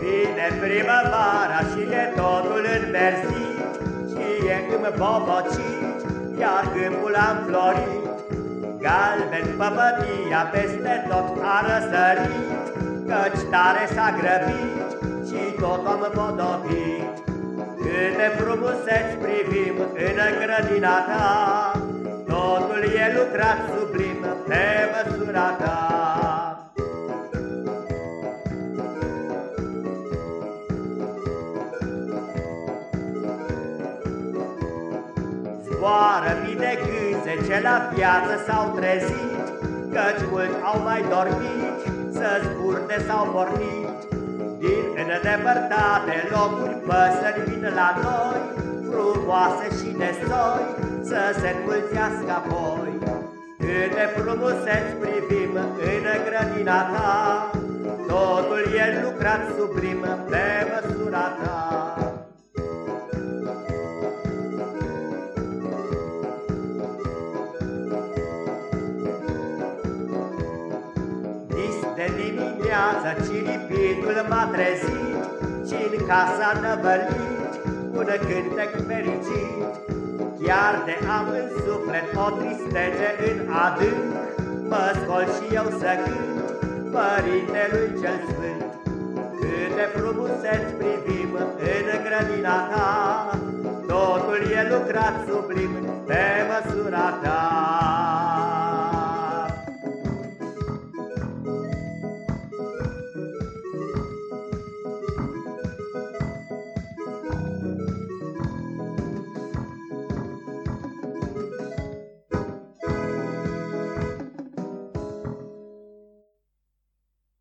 Vine primăvara și e totul înverzit Și e îmbobocit, iar câmpul a înflorit. Galben păpătia peste tot a răsărit Căci tare s-a grăbit și tot am împodobit Câte frumuseți privim în grădina ta Totul e lucrat sublim pe măsura ta Zboară mii de gâze ce la viață s-au trezit, Căci mulți au mai dormit, să zburte s-au pornit. Din îndepărtate locuri păsări vin la noi, Frumoase și de soi, să se înmulțească apoi. Câte frumuseți privim în grădina ta, Totul e lucrat sublim pe măsura ta. De dimineață ciripitul m-a trezit și în casa năvălit un cântec fericit. Chiar de am în suflet o tristețe în adânc, Mă scol și eu să cânt Părintelui cel Sfânt. Cât de frumuseți privim în grădina ta, Totul e lucrat sublim pe măsura ta.